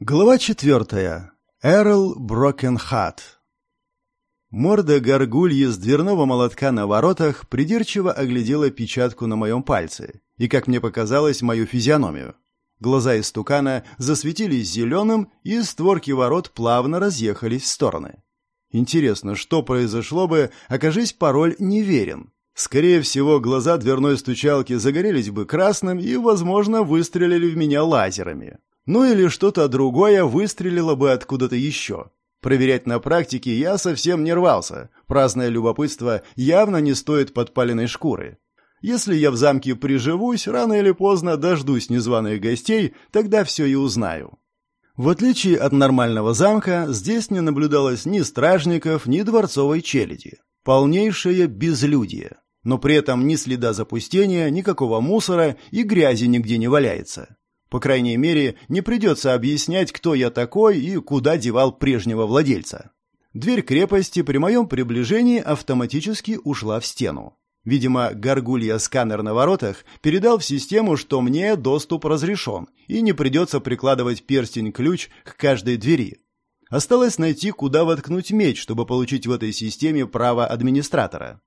Глава четвертая. Эрл Брокенхат. Морда горгульи с дверного молотка на воротах придирчиво оглядела печатку на моем пальце и, как мне показалось, мою физиономию. Глаза истукана засветились зеленым, и створки ворот плавно разъехались в стороны. Интересно, что произошло бы, окажись пароль неверен. Скорее всего, глаза дверной стучалки загорелись бы красным и, возможно, выстрелили в меня лазерами. Ну или что-то другое выстрелило бы откуда-то еще. Проверять на практике я совсем не рвался. Праздное любопытство явно не стоит подпаленной шкуры. Если я в замке приживусь, рано или поздно дождусь незваных гостей, тогда все и узнаю. В отличие от нормального замка, здесь не наблюдалось ни стражников, ни дворцовой челяди. Полнейшее безлюдие. Но при этом ни следа запустения, никакого мусора и грязи нигде не валяется. По крайней мере, не придется объяснять, кто я такой и куда девал прежнего владельца. Дверь крепости при моем приближении автоматически ушла в стену. Видимо, горгулья-сканер на воротах передал в систему, что мне доступ разрешен, и не придется прикладывать перстень-ключ к каждой двери. Осталось найти, куда воткнуть меч, чтобы получить в этой системе право администратора.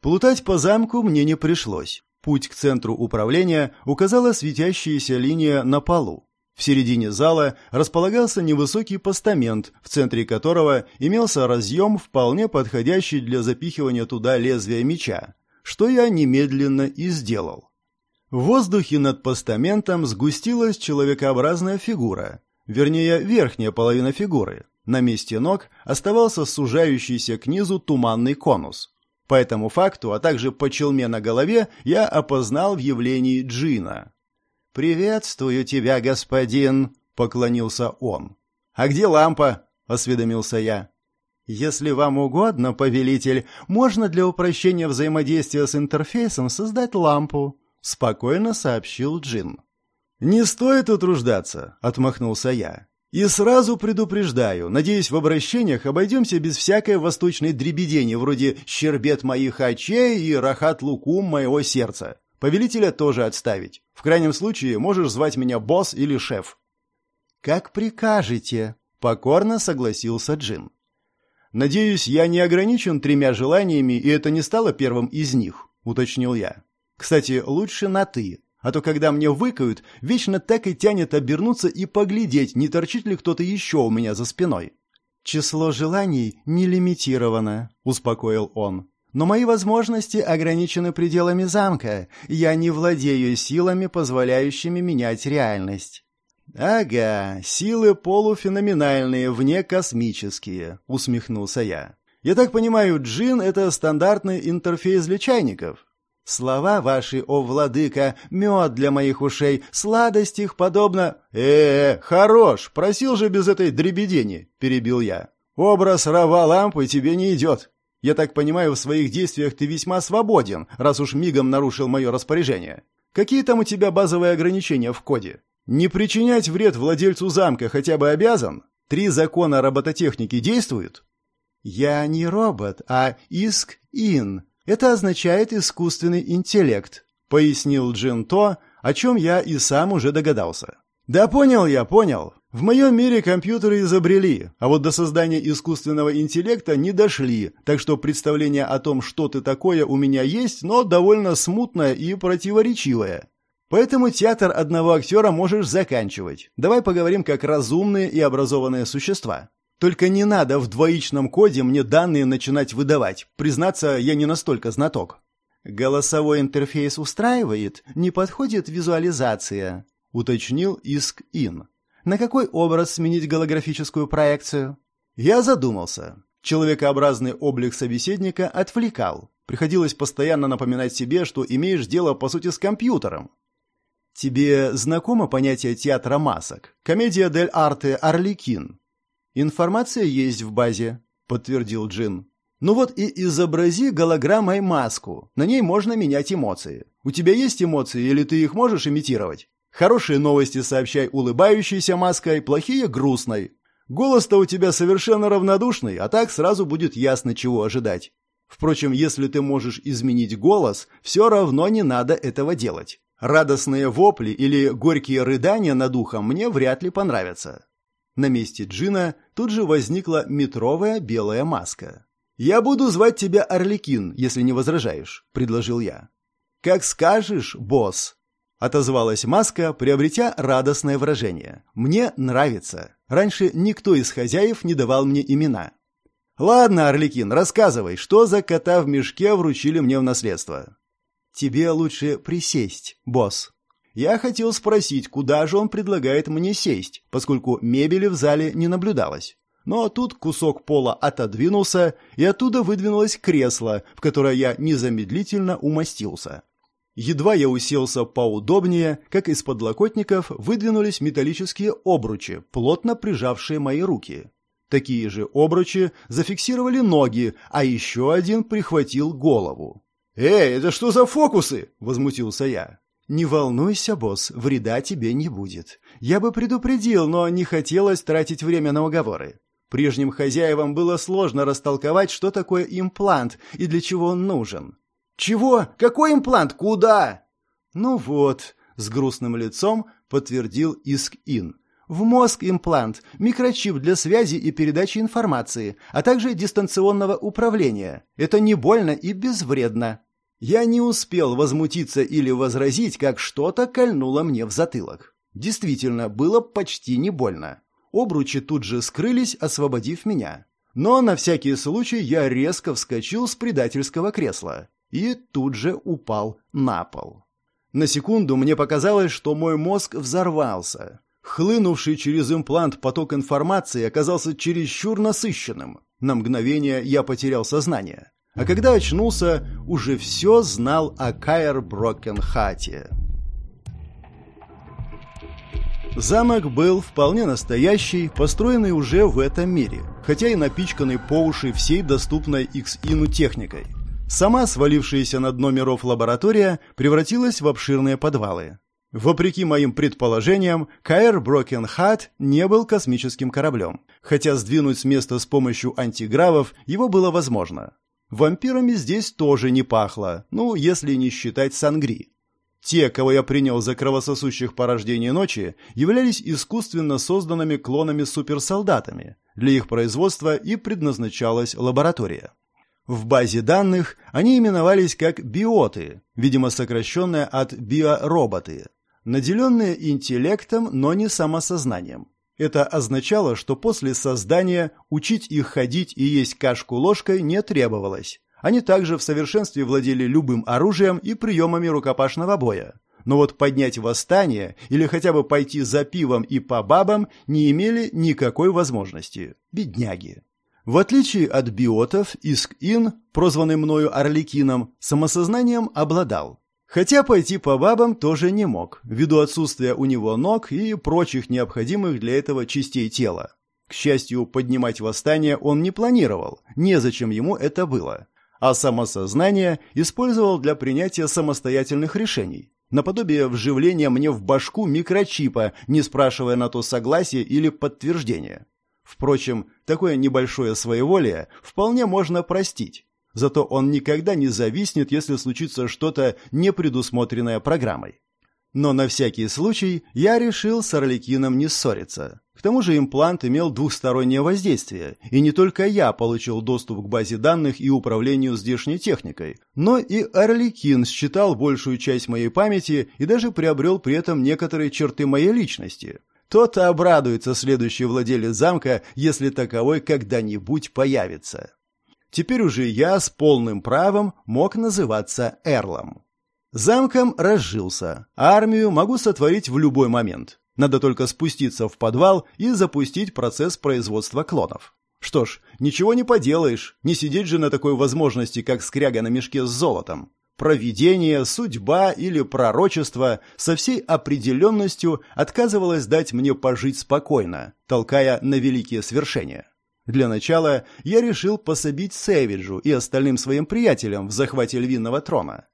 Плутать по замку мне не пришлось. Путь к центру управления указала светящаяся линия на полу. В середине зала располагался невысокий постамент, в центре которого имелся разъем, вполне подходящий для запихивания туда лезвия меча, что я немедленно и сделал. В воздухе над постаментом сгустилась человекообразная фигура, вернее, верхняя половина фигуры. На месте ног оставался сужающийся к низу туманный конус. По этому факту, а также по челме на голове, я опознал в явлении Джина. «Приветствую тебя, господин», — поклонился он. «А где лампа?» — осведомился я. «Если вам угодно, повелитель, можно для упрощения взаимодействия с интерфейсом создать лампу», — спокойно сообщил Джин. «Не стоит утруждаться», — отмахнулся я. И сразу предупреждаю, надеюсь, в обращениях обойдемся без всякой восточной дребедени, вроде «щербет моих очей» и «рахат лукум моего сердца». Повелителя тоже отставить. В крайнем случае можешь звать меня босс или шеф. «Как прикажете», — покорно согласился Джин. «Надеюсь, я не ограничен тремя желаниями, и это не стало первым из них», — уточнил я. «Кстати, лучше на «ты». А то, когда мне выкают, вечно так и тянет обернуться и поглядеть, не торчит ли кто-то еще у меня за спиной. «Число желаний не лимитировано», — успокоил он. «Но мои возможности ограничены пределами замка. Я не владею силами, позволяющими менять реальность». «Ага, силы полуфеноменальные, внекосмические», — усмехнулся я. «Я так понимаю, джин — это стандартный интерфейс для чайников?» Слова ваши, о владыка, мед для моих ушей, сладость их подобно... э, -э хорош, просил же без этой дребедени, перебил я. Образ рава лампы тебе не идет. Я так понимаю, в своих действиях ты весьма свободен, раз уж мигом нарушил мое распоряжение. Какие там у тебя базовые ограничения в коде? Не причинять вред владельцу замка хотя бы обязан? Три закона робототехники действуют? Я не робот, а иск-ин, это означает искусственный интеллект, пояснил Джин то, о чем я и сам уже догадался. Да понял я, понял. В моем мире компьютеры изобрели, а вот до создания искусственного интеллекта не дошли, так что представление о том, что ты такое, у меня есть, но довольно смутное и противоречивое. Поэтому театр одного актера можешь заканчивать. Давай поговорим как разумные и образованные существа. Только не надо в двоичном коде мне данные начинать выдавать. Признаться, я не настолько знаток. Голосовой интерфейс устраивает, не подходит визуализация, уточнил Иск Ин. На какой образ сменить голографическую проекцию? Я задумался. Человекообразный облик собеседника отвлекал. Приходилось постоянно напоминать себе, что имеешь дело по сути с компьютером. Тебе знакомо понятие театра масок? Комедия дель арте Арликин. «Информация есть в базе», — подтвердил Джин. «Ну вот и изобрази голограммой маску. На ней можно менять эмоции. У тебя есть эмоции или ты их можешь имитировать? Хорошие новости сообщай улыбающейся маской, плохие — грустной. Голос-то у тебя совершенно равнодушный, а так сразу будет ясно, чего ожидать. Впрочем, если ты можешь изменить голос, все равно не надо этого делать. Радостные вопли или горькие рыдания над ухом мне вряд ли понравятся. На месте Джина тут же возникла метровая белая маска. «Я буду звать тебя Орликин, если не возражаешь», — предложил я. «Как скажешь, босс», — отозвалась маска, приобретя радостное выражение. «Мне нравится. Раньше никто из хозяев не давал мне имена». «Ладно, Орликин, рассказывай, что за кота в мешке вручили мне в наследство?» «Тебе лучше присесть, босс». Я хотел спросить, куда же он предлагает мне сесть, поскольку мебели в зале не наблюдалось. Но тут кусок пола отодвинулся, и оттуда выдвинулось кресло, в которое я незамедлительно умостился. Едва я уселся поудобнее, как из подлокотников выдвинулись металлические обручи, плотно прижавшие мои руки. Такие же обручи зафиксировали ноги, а еще один прихватил голову. «Эй, это что за фокусы?» – возмутился я. «Не волнуйся, босс, вреда тебе не будет. Я бы предупредил, но не хотелось тратить время на уговоры. Прежним хозяевам было сложно растолковать, что такое имплант и для чего он нужен». «Чего? Какой имплант? Куда?» «Ну вот», — с грустным лицом подтвердил Иск-Ин. В мозг имплант, микрочип для связи и передачи информации, а также дистанционного управления. Это не больно и безвредно. Я не успел возмутиться или возразить, как что-то кольнуло мне в затылок. Действительно, было почти не больно. Обручи тут же скрылись, освободив меня. Но на всякий случай я резко вскочил с предательского кресла и тут же упал на пол. На секунду мне показалось, что мой мозг взорвался. Хлынувший через имплант поток информации оказался чересчур насыщенным. На мгновение я потерял сознание. А когда очнулся, уже все знал о Кайр Брокенхате. Замок был вполне настоящий, построенный уже в этом мире, хотя и напичканный по уши всей доступной X-Ину техникой. Сама свалившаяся на дно миров лаборатория превратилась в обширные подвалы. Вопреки моим предположениям, КР Брокенхат не был космическим кораблем, хотя сдвинуть с места с помощью антигравов его было возможно. Вампирами здесь тоже не пахло, ну, если не считать сангри. Те, кого я принял за кровососущих порождений ночи, являлись искусственно созданными клонами-суперсолдатами. Для их производства и предназначалась лаборатория. В базе данных они именовались как биоты, видимо сокращенное от биороботы наделенные интеллектом, но не самосознанием. Это означало, что после создания учить их ходить и есть кашку ложкой не требовалось. Они также в совершенстве владели любым оружием и приемами рукопашного боя. Но вот поднять восстание или хотя бы пойти за пивом и по бабам не имели никакой возможности. Бедняги. В отличие от биотов, Иск-Ин, прозванный мною Орликином, самосознанием обладал. Хотя пойти по бабам тоже не мог, ввиду отсутствия у него ног и прочих необходимых для этого частей тела. К счастью, поднимать восстание он не планировал, незачем ему это было. А самосознание использовал для принятия самостоятельных решений, наподобие вживления мне в башку микрочипа, не спрашивая на то согласия или подтверждения. Впрочем, такое небольшое своеволие вполне можно простить. Зато он никогда не зависнет, если случится что-то непредусмотренное программой. Но на всякий случай я решил с Орликином не ссориться. К тому же имплант имел двухстороннее воздействие, и не только я получил доступ к базе данных и управлению здешней техникой, но и Орликин считал большую часть моей памяти и даже приобрел при этом некоторые черты моей личности. Тот обрадуется следующий владелец замка, если таковой когда-нибудь появится. Теперь уже я с полным правом мог называться Эрлом. Замком разжился. Армию могу сотворить в любой момент. Надо только спуститься в подвал и запустить процесс производства клонов. Что ж, ничего не поделаешь, не сидеть же на такой возможности, как скряга на мешке с золотом. Провидение, судьба или пророчество со всей определенностью отказывалось дать мне пожить спокойно, толкая на великие свершения. Для начала я решил пособить Сэвиджу и остальным своим приятелям в захвате львиного трона.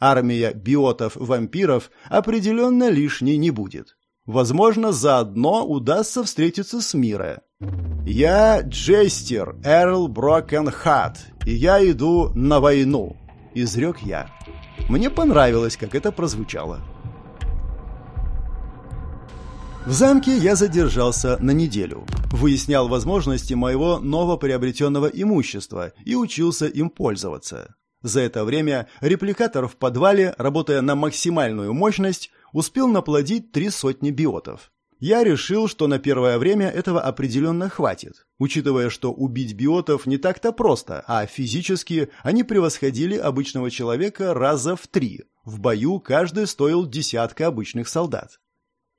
Армия биотов-вампиров определенно лишней не будет. Возможно, заодно удастся встретиться с Мире. «Я Джестер Эрл Брокенхат, и я иду на войну», — изрек я. Мне понравилось, как это прозвучало. В замке я задержался на неделю. Выяснял возможности моего новоприобретенного имущества и учился им пользоваться. За это время репликатор в подвале, работая на максимальную мощность, успел наплодить три сотни биотов. Я решил, что на первое время этого определенно хватит, учитывая, что убить биотов не так-то просто, а физически они превосходили обычного человека раза в три. В бою каждый стоил десятка обычных солдат.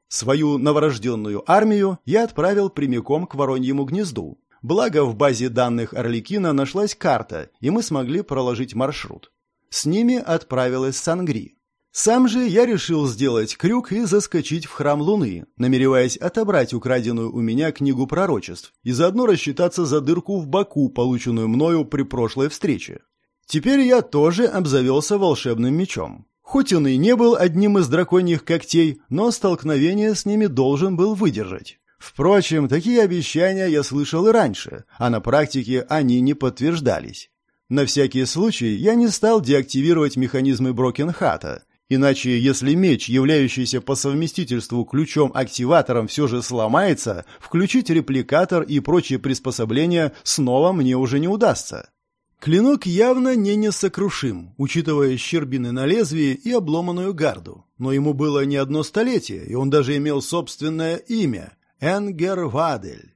Свою новорожденную армию я отправил прямиком к Вороньему гнезду. Благо в базе данных Орликина нашлась карта, и мы смогли проложить маршрут. С ними отправилась Сангри. Сам же я решил сделать крюк и заскочить в храм Луны, намереваясь отобрать украденную у меня книгу пророчеств и заодно рассчитаться за дырку в боку, полученную мною при прошлой встрече. Теперь я тоже обзавелся волшебным мечом. Хоть он и не был одним из драконьих когтей, но столкновение с ними должен был выдержать. Впрочем, такие обещания я слышал и раньше, а на практике они не подтверждались. На всякий случай я не стал деактивировать механизмы Брокенхата, иначе если меч, являющийся по совместительству ключом-активатором, все же сломается, включить репликатор и прочие приспособления снова мне уже не удастся. Клинок явно не несокрушим, учитывая щербины на лезвии и обломанную гарду. Но ему было не одно столетие, и он даже имел собственное имя – Энгер Вадель.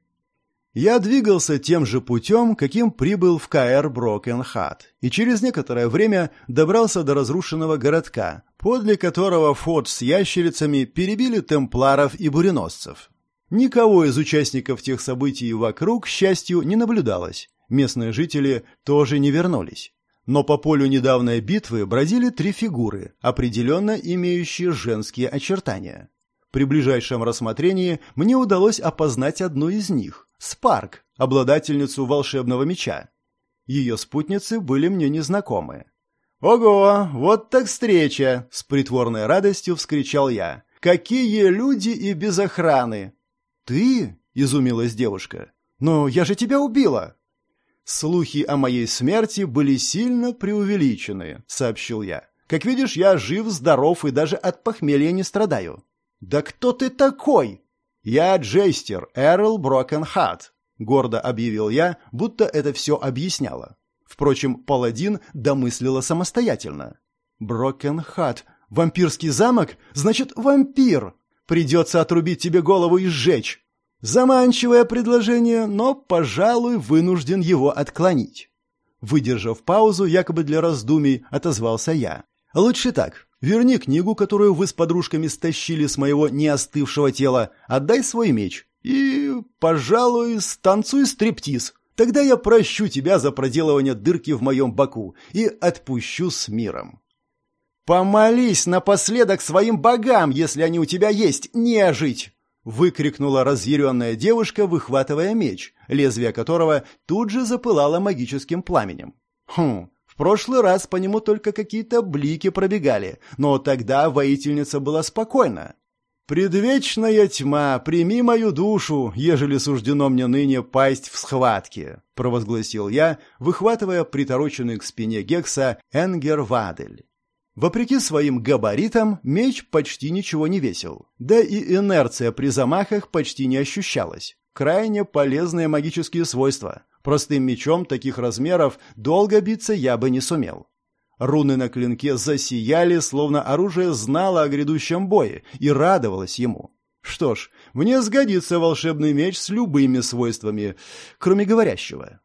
Я двигался тем же путем, каким прибыл в Каэр Брокенхат, и через некоторое время добрался до разрушенного городка, подле которого форт с ящерицами перебили темпларов и буреносцев. Никого из участников тех событий вокруг, к счастью, не наблюдалось, Местные жители тоже не вернулись. Но по полю недавней битвы бродили три фигуры, определенно имеющие женские очертания. При ближайшем рассмотрении мне удалось опознать одну из них – Спарк, обладательницу волшебного меча. Ее спутницы были мне незнакомы. «Ого, вот так встреча!» – с притворной радостью вскричал я. «Какие люди и без охраны!» «Ты?» – изумилась девушка. «Но я же тебя убила!» «Слухи о моей смерти были сильно преувеличены», — сообщил я. «Как видишь, я жив, здоров и даже от похмелья не страдаю». «Да кто ты такой?» «Я Джейстер, Эрл Брокенхат», — гордо объявил я, будто это все объясняло. Впрочем, паладин домыслила самостоятельно. «Брокенхат, вампирский замок? Значит, вампир! Придется отрубить тебе голову и сжечь!» Заманчивое предложение, но, пожалуй, вынужден его отклонить. Выдержав паузу, якобы для раздумий, отозвался я. Лучше так. Верни книгу, которую вы с подружками стащили с моего неостывшего тела, отдай свой меч и, пожалуй, станцуй стриптиз. Тогда я прощу тебя за проделывание дырки в моем боку и отпущу с миром. Помолись напоследок своим богам, если они у тебя есть, нежить! Выкрикнула разъяренная девушка, выхватывая меч, лезвие которого тут же запылало магическим пламенем. Хм, в прошлый раз по нему только какие-то блики пробегали, но тогда воительница была спокойна. «Предвечная тьма, прими мою душу, ежели суждено мне ныне пасть в схватке», — провозгласил я, выхватывая притороченный к спине Гекса Энгер Вадель. Вопреки своим габаритам, меч почти ничего не весил. Да и инерция при замахах почти не ощущалась. Крайне полезные магические свойства. Простым мечом таких размеров долго биться я бы не сумел. Руны на клинке засияли, словно оружие знало о грядущем бое и радовалось ему. Что ж, мне сгодится волшебный меч с любыми свойствами, кроме говорящего.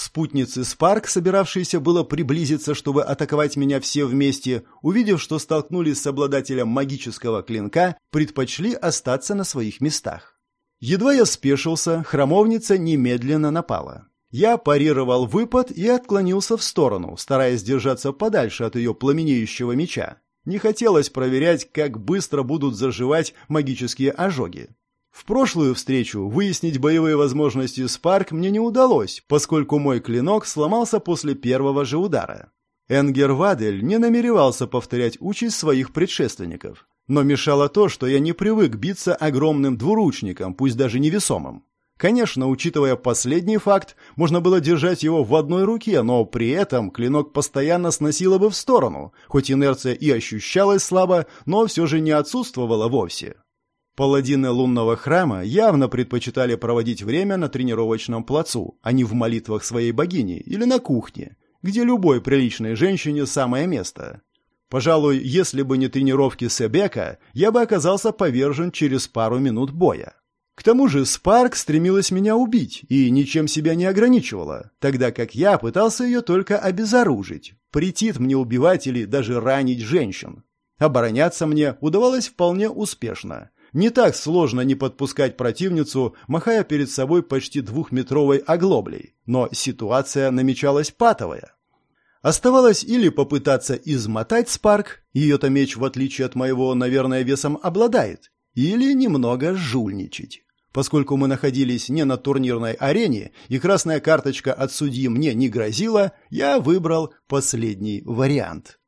Спутницы Спарк, собиравшиеся было приблизиться, чтобы атаковать меня все вместе, увидев, что столкнулись с обладателем магического клинка, предпочли остаться на своих местах. Едва я спешился, храмовница немедленно напала. Я парировал выпад и отклонился в сторону, стараясь держаться подальше от ее пламенеющего меча. Не хотелось проверять, как быстро будут заживать магические ожоги. В прошлую встречу выяснить боевые возможности Спарк мне не удалось, поскольку мой клинок сломался после первого же удара. Энгер Вадель не намеревался повторять участь своих предшественников. Но мешало то, что я не привык биться огромным двуручником, пусть даже невесомым. Конечно, учитывая последний факт, можно было держать его в одной руке, но при этом клинок постоянно сносило бы в сторону, хоть инерция и ощущалась слабо, но все же не отсутствовала вовсе. Паладины лунного храма явно предпочитали проводить время на тренировочном плацу, а не в молитвах своей богини или на кухне, где любой приличной женщине самое место. Пожалуй, если бы не тренировки Себека, я бы оказался повержен через пару минут боя. К тому же Спарк стремилась меня убить и ничем себя не ограничивала, тогда как я пытался ее только обезоружить. Претит мне убивать или даже ранить женщин. Обороняться мне удавалось вполне успешно. Не так сложно не подпускать противницу, махая перед собой почти двухметровой оглоблей, но ситуация намечалась патовая. Оставалось или попытаться измотать Спарк, ее-то меч, в отличие от моего, наверное, весом обладает, или немного жульничать. Поскольку мы находились не на турнирной арене и красная карточка от судьи мне не грозила, я выбрал последний вариант.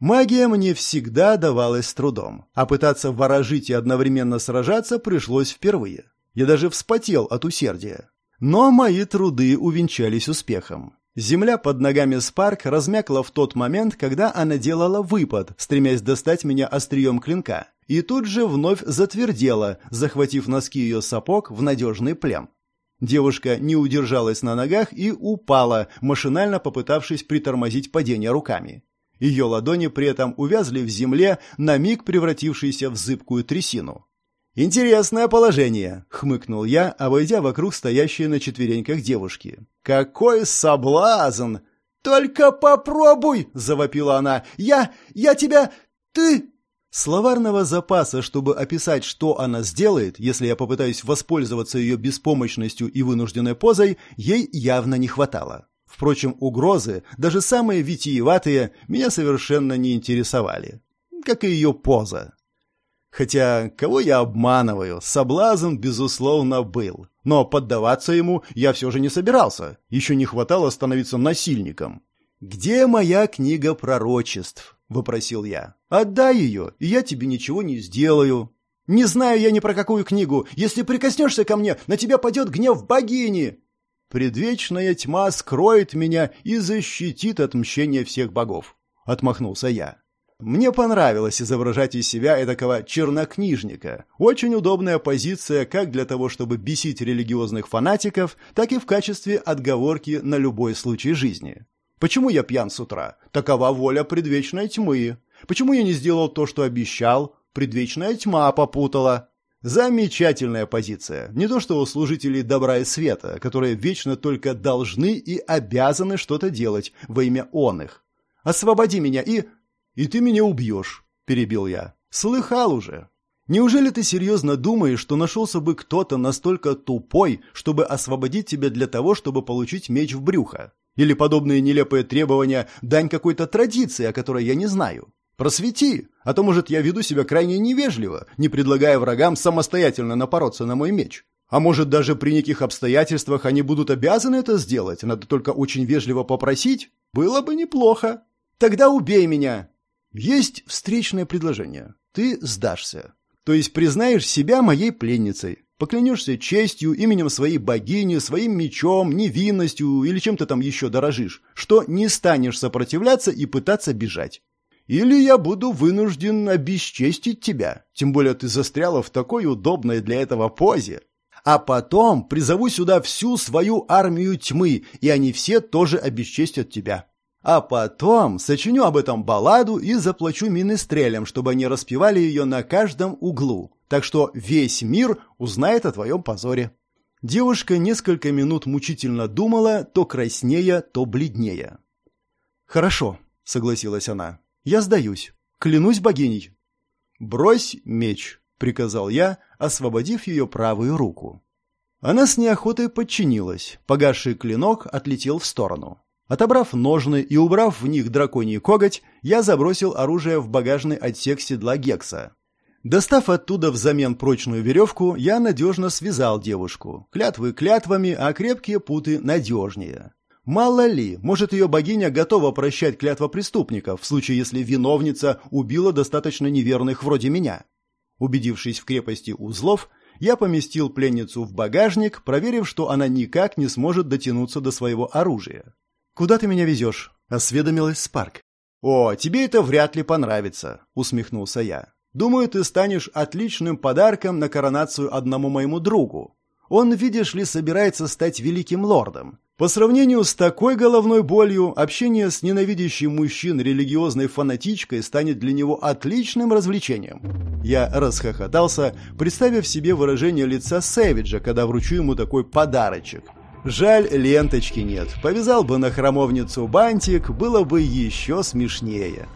Магия мне всегда давалась с трудом, а пытаться ворожить и одновременно сражаться пришлось впервые. Я даже вспотел от усердия. Но мои труды увенчались успехом. Земля под ногами Спарк размякла в тот момент, когда она делала выпад, стремясь достать меня острием клинка, и тут же вновь затвердела, захватив носки ее сапог в надежный плен. Девушка не удержалась на ногах и упала, машинально попытавшись притормозить падение руками. Ее ладони при этом увязли в земле, на миг превратившейся в зыбкую трясину. «Интересное положение», — хмыкнул я, обойдя вокруг стоящей на четвереньках девушки. «Какой соблазн!» «Только попробуй!» — завопила она. «Я... я тебя... ты...» Словарного запаса, чтобы описать, что она сделает, если я попытаюсь воспользоваться ее беспомощностью и вынужденной позой, ей явно не хватало. Впрочем, угрозы, даже самые витиеватые, меня совершенно не интересовали. Как и ее поза. Хотя, кого я обманываю, соблазн, безусловно, был. Но поддаваться ему я все же не собирался. Еще не хватало становиться насильником. «Где моя книга пророчеств?» — вопросил я. «Отдай ее, и я тебе ничего не сделаю». «Не знаю я ни про какую книгу. Если прикоснешься ко мне, на тебя падет гнев богини». «Предвечная тьма скроет меня и защитит от мщения всех богов», — отмахнулся я. Мне понравилось изображать из себя этакого чернокнижника. Очень удобная позиция как для того, чтобы бесить религиозных фанатиков, так и в качестве отговорки на любой случай жизни. Почему я пьян с утра? Такова воля предвечной тьмы. Почему я не сделал то, что обещал? Предвечная тьма попутала. Замечательная позиция. Не то что у служителей добра и света, которые вечно только должны и обязаны что-то делать во имя он их. Освободи меня и «И ты меня убьешь», — перебил я. «Слыхал уже. Неужели ты серьезно думаешь, что нашелся бы кто-то настолько тупой, чтобы освободить тебя для того, чтобы получить меч в брюхо? Или подобные нелепые требования – дань какой-то традиции, о которой я не знаю? Просвети, а то, может, я веду себя крайне невежливо, не предлагая врагам самостоятельно напороться на мой меч. А может, даже при неких обстоятельствах они будут обязаны это сделать, надо только очень вежливо попросить? Было бы неплохо. Тогда убей меня, есть встречное предложение. Ты сдашься. То есть признаешь себя моей пленницей. Поклянешься честью, именем своей богини, своим мечом, невинностью или чем-то там еще дорожишь, что не станешь сопротивляться и пытаться бежать. Или я буду вынужден обесчестить тебя, тем более ты застряла в такой удобной для этого позе. А потом призову сюда всю свою армию тьмы, и они все тоже обесчестят тебя. А потом сочиню об этом балладу и заплачу министрелям, чтобы они распевали ее на каждом углу. Так что весь мир узнает о твоем позоре». Девушка несколько минут мучительно думала, то краснее, то бледнее. «Хорошо», — согласилась она. «Я сдаюсь. Клянусь богиней». «Брось меч», — приказал я, освободив ее правую руку. Она с неохотой подчинилась. Погасший клинок отлетел в сторону. Отобрав ножны и убрав в них драконий коготь, я забросил оружие в багажный отсек седла Гекса. Достав оттуда взамен прочную веревку, я надежно связал девушку. Клятвы клятвами, а крепкие путы надежнее. Мало ли, может ее богиня готова прощать клятва преступников, в случае если виновница убила достаточно неверных вроде меня. Убедившись в крепости узлов, я поместил пленницу в багажник, проверив, что она никак не сможет дотянуться до своего оружия. «Куда ты меня везешь?» — осведомилась Спарк. «О, тебе это вряд ли понравится», — усмехнулся я. Думаю, ты станешь отличным подарком на коронацию одному моему другу. Он, видишь ли, собирается стать великим лордом. По сравнению с такой головной болью, общение с ненавидящим мужчин религиозной фанатичкой станет для него отличным развлечением. Я расхохотался, представив себе выражение лица Сэвиджа, когда вручу ему такой подарочек. Жаль, ленточки нет. Повязал бы на храмовницу бантик, было бы еще смешнее.